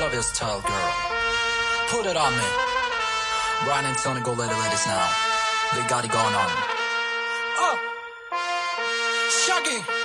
love your style, girl. Put it on me. Brian and Tony Gold let the ladies now. They got it going on. Oh! Shaggy!